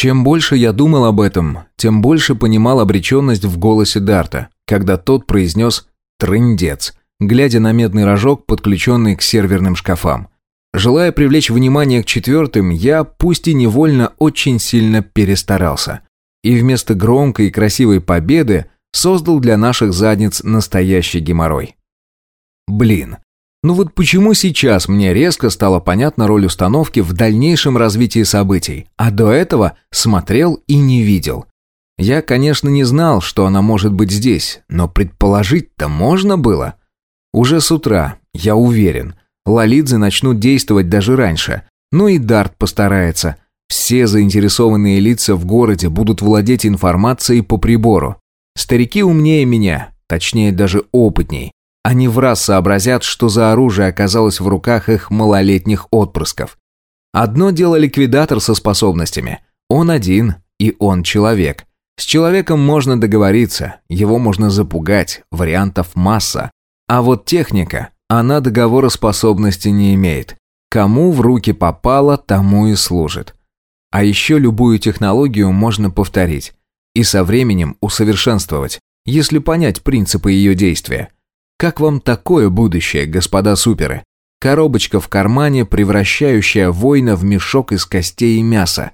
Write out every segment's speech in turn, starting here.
Чем больше я думал об этом, тем больше понимал обреченность в голосе Дарта, когда тот произнес «трындец», глядя на медный рожок, подключенный к серверным шкафам. Желая привлечь внимание к четвертым, я, пусть и невольно, очень сильно перестарался. И вместо громкой и красивой победы создал для наших задниц настоящий геморрой. Блин, ну вот почему сейчас мне резко стала понятна роль установки в дальнейшем развитии событий, а до этого смотрел и не видел. Я, конечно, не знал, что она может быть здесь, но предположить-то можно было. Уже с утра, я уверен, Лолидзе начнут действовать даже раньше. Ну и Дарт постарается. Все заинтересованные лица в городе будут владеть информацией по прибору. Старики умнее меня, точнее даже опытней. Они в раз сообразят, что за оружие оказалось в руках их малолетних отпрысков. Одно дело ликвидатор со способностями. Он один, и он человек. С человеком можно договориться, его можно запугать, вариантов масса. А вот техника, она договороспособности не имеет. Кому в руки попало, тому и служит. А еще любую технологию можно повторить. И со временем усовершенствовать, если понять принципы ее действия. Как вам такое будущее, господа суперы? Коробочка в кармане, превращающая воина в мешок из костей и мяса.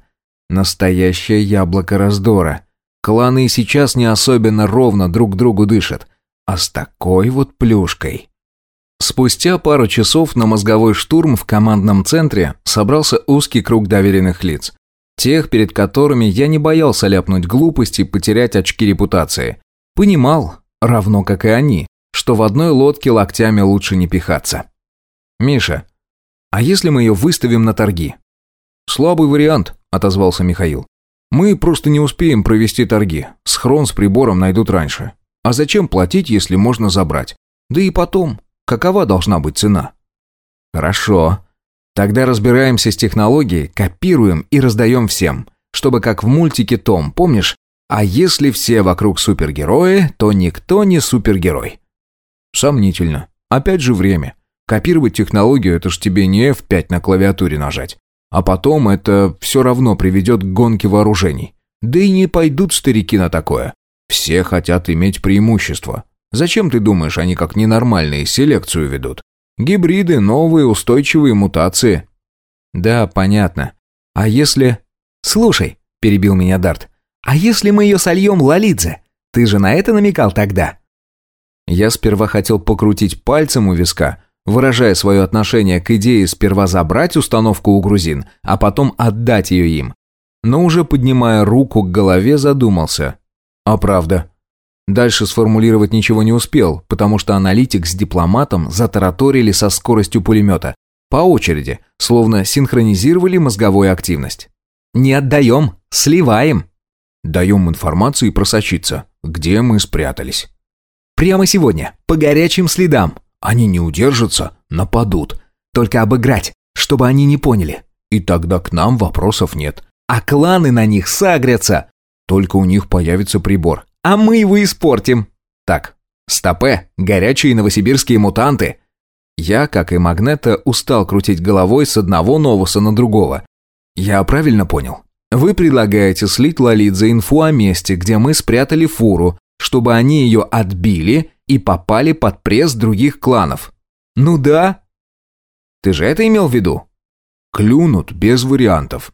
Настоящее яблоко раздора. Кланы сейчас не особенно ровно друг другу дышат. А с такой вот плюшкой... Спустя пару часов на мозговой штурм в командном центре собрался узкий круг доверенных лиц. Тех, перед которыми я не боялся ляпнуть глупости и потерять очки репутации. Понимал, равно как и они, что в одной лодке локтями лучше не пихаться. «Миша, а если мы ее выставим на торги?» «Слабый вариант», – отозвался Михаил. «Мы просто не успеем провести торги. Схрон с прибором найдут раньше. А зачем платить, если можно забрать? Да и потом, Какова должна быть цена? Хорошо. Тогда разбираемся с технологией, копируем и раздаем всем. Чтобы как в мультике Том, помнишь? А если все вокруг супергерои, то никто не супергерой. Сомнительно. Опять же время. Копировать технологию – это ж тебе не F5 на клавиатуре нажать. А потом это все равно приведет к гонке вооружений. Да и не пойдут старики на такое. Все хотят иметь преимущество. Зачем ты думаешь, они как ненормальные селекцию ведут? Гибриды, новые устойчивые мутации. Да, понятно. А если... Слушай, перебил меня Дарт. А если мы ее сольем Лолидзе? Ты же на это намекал тогда. Я сперва хотел покрутить пальцем у виска, выражая свое отношение к идее сперва забрать установку у грузин, а потом отдать ее им. Но уже поднимая руку к голове, задумался. А правда, Дальше сформулировать ничего не успел, потому что аналитик с дипломатом затараторили со скоростью пулемета. По очереди, словно синхронизировали мозговую активность. «Не отдаем, сливаем». Даем информацию и просочиться, где мы спрятались. «Прямо сегодня, по горячим следам». Они не удержатся, нападут. Только обыграть, чтобы они не поняли. И тогда к нам вопросов нет. А кланы на них сагрятся. Только у них появится прибор а мы его испортим. Так, стопе, горячие новосибирские мутанты. Я, как и Магнета, устал крутить головой с одного новуса на другого. Я правильно понял? Вы предлагаете слить Лолидзе инфу о месте, где мы спрятали фуру, чтобы они ее отбили и попали под пресс других кланов. Ну да. Ты же это имел в виду? Клюнут без вариантов.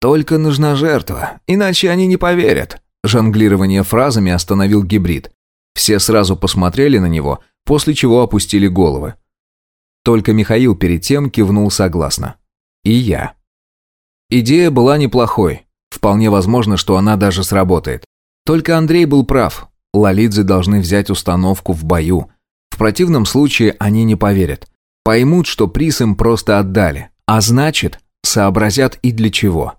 Только нужна жертва, иначе они не поверят. Жонглирование фразами остановил гибрид. Все сразу посмотрели на него, после чего опустили головы. Только Михаил перед тем кивнул согласно. И я. Идея была неплохой. Вполне возможно, что она даже сработает. Только Андрей был прав. Лолидзе должны взять установку в бою. В противном случае они не поверят. Поймут, что приз им просто отдали. А значит, сообразят и для чего.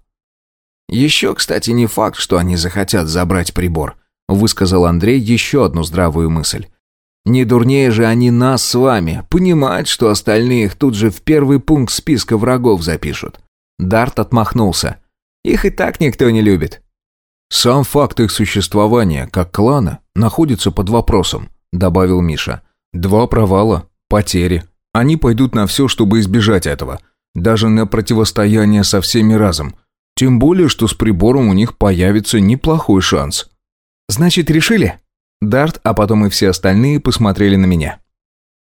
«Еще, кстати, не факт, что они захотят забрать прибор», высказал Андрей еще одну здравую мысль. «Не дурнее же они нас с вами, понимать, что остальные их тут же в первый пункт списка врагов запишут». Дарт отмахнулся. «Их и так никто не любит». «Сам факт их существования, как клана, находится под вопросом», добавил Миша. «Два провала, потери. Они пойдут на все, чтобы избежать этого. Даже на противостояние со всеми разом. Тем более, что с прибором у них появится неплохой шанс. Значит, решили? Дарт, а потом и все остальные посмотрели на меня.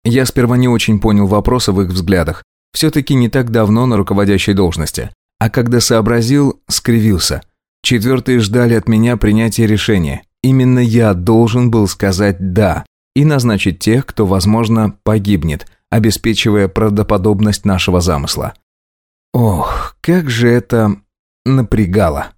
Я сперва не очень понял вопроса в их взглядах. Все-таки не так давно на руководящей должности. А когда сообразил, скривился. Четвертые ждали от меня принятия решения. Именно я должен был сказать «да» и назначить тех, кто, возможно, погибнет, обеспечивая правдоподобность нашего замысла. Ох, как же это напрягало.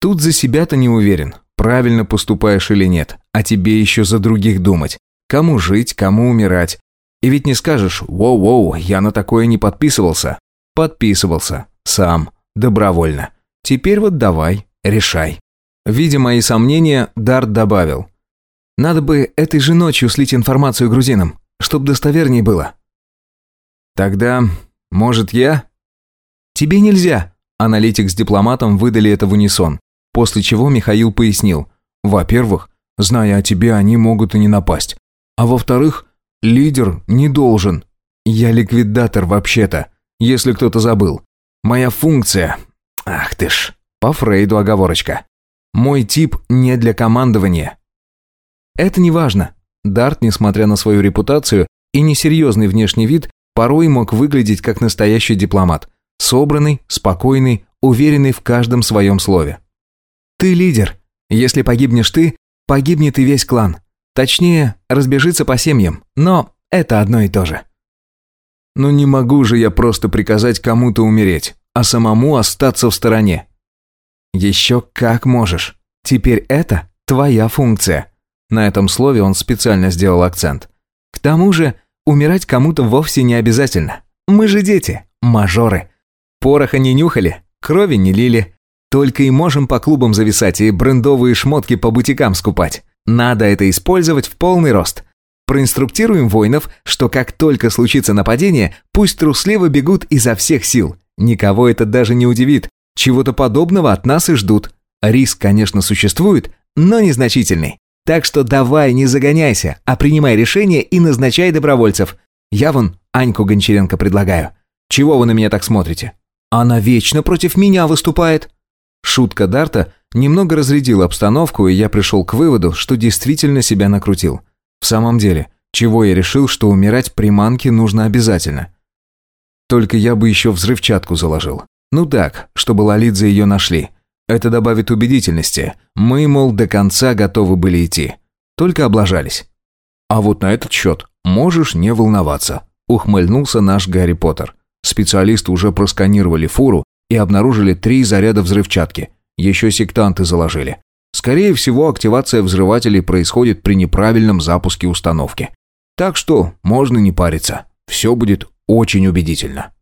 Тут за себя-то не уверен, правильно поступаешь или нет, а тебе еще за других думать. Кому жить, кому умирать. И ведь не скажешь «Воу-воу, я на такое не подписывался». Подписывался. Сам. Добровольно. Теперь вот давай, решай. Видя мои сомнения, Дарт добавил. «Надо бы этой же ночью слить информацию грузинам, чтоб достовернее было». «Тогда, может, я?» «Тебе нельзя», Аналитик с дипломатом выдали это в унисон, после чего Михаил пояснил. Во-первых, зная о тебе, они могут и не напасть. А во-вторых, лидер не должен. Я ликвидатор вообще-то, если кто-то забыл. Моя функция... Ах ты ж, по Фрейду оговорочка. Мой тип не для командования. Это не важно. Дарт, несмотря на свою репутацию и несерьезный внешний вид, порой мог выглядеть как настоящий дипломат – Собранный, спокойный, уверенный в каждом своем слове. «Ты лидер. Если погибнешь ты, погибнет и весь клан. Точнее, разбежится по семьям, но это одно и то же». «Ну не могу же я просто приказать кому-то умереть, а самому остаться в стороне». «Еще как можешь. Теперь это твоя функция». На этом слове он специально сделал акцент. «К тому же, умирать кому-то вовсе не обязательно. Мы же дети, мажоры. Пороха не нюхали, крови не лили. Только и можем по клубам зависать и брендовые шмотки по бутикам скупать. Надо это использовать в полный рост. Проинструктируем воинов, что как только случится нападение, пусть трусливо бегут изо всех сил. Никого это даже не удивит. Чего-то подобного от нас и ждут. Риск, конечно, существует, но незначительный. Так что давай, не загоняйся, а принимай решение и назначай добровольцев. Я вон Аньку Гончаренко предлагаю. Чего вы на меня так смотрите? Она вечно против меня выступает». Шутка Дарта немного разрядила обстановку, и я пришел к выводу, что действительно себя накрутил. В самом деле, чего я решил, что умирать при манке нужно обязательно. Только я бы еще взрывчатку заложил. Ну так, чтобы Лолидзе ее нашли. Это добавит убедительности. Мы, мол, до конца готовы были идти. Только облажались. А вот на этот счет можешь не волноваться, ухмыльнулся наш Гарри Поттер. Специалисты уже просканировали фуру и обнаружили три заряда взрывчатки. Еще сектанты заложили. Скорее всего, активация взрывателей происходит при неправильном запуске установки. Так что можно не париться. Все будет очень убедительно.